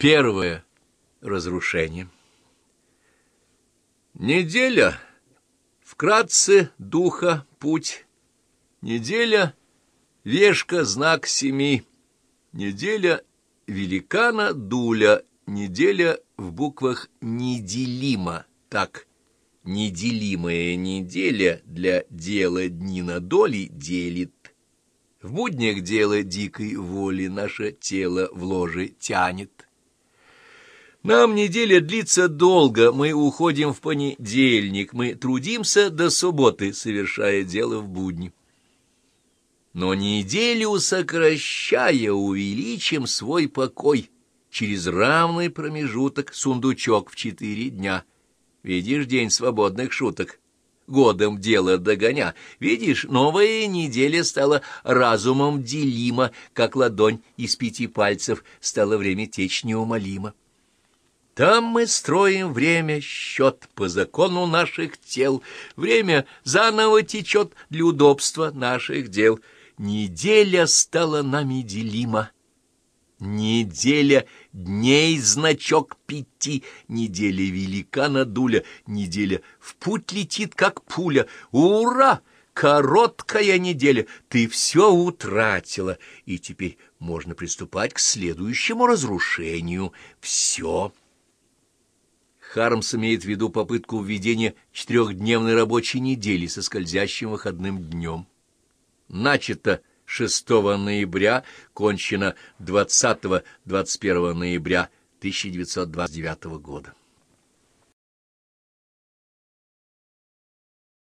Первое разрушение. Неделя. Вкратце духа путь. Неделя — вешка, знак семи. Неделя — великана дуля. Неделя в буквах неделима. Так, неделимая неделя для дела дни на доли делит. В буднях дело дикой воли наше тело в ложе тянет. Нам неделя длится долго, мы уходим в понедельник, мы трудимся до субботы, совершая дело в будни. Но неделю сокращая, увеличим свой покой через равный промежуток сундучок в четыре дня. Видишь день свободных шуток, годом дело догоня. Видишь, новая неделя стала разумом делима, как ладонь из пяти пальцев стало время течь неумолимо. Там мы строим время счет по закону наших тел. Время заново течет для удобства наших дел. Неделя стала нами делима. Неделя дней значок пяти, неделя велика дуля, неделя в путь летит, как пуля. Ура! Короткая неделя, ты все утратила, и теперь можно приступать к следующему разрушению. Все. Хармс имеет в виду попытку введения четырехдневной рабочей недели со скользящим выходным днем. Начато 6 ноября, кончено 20-21 ноября 1929 года.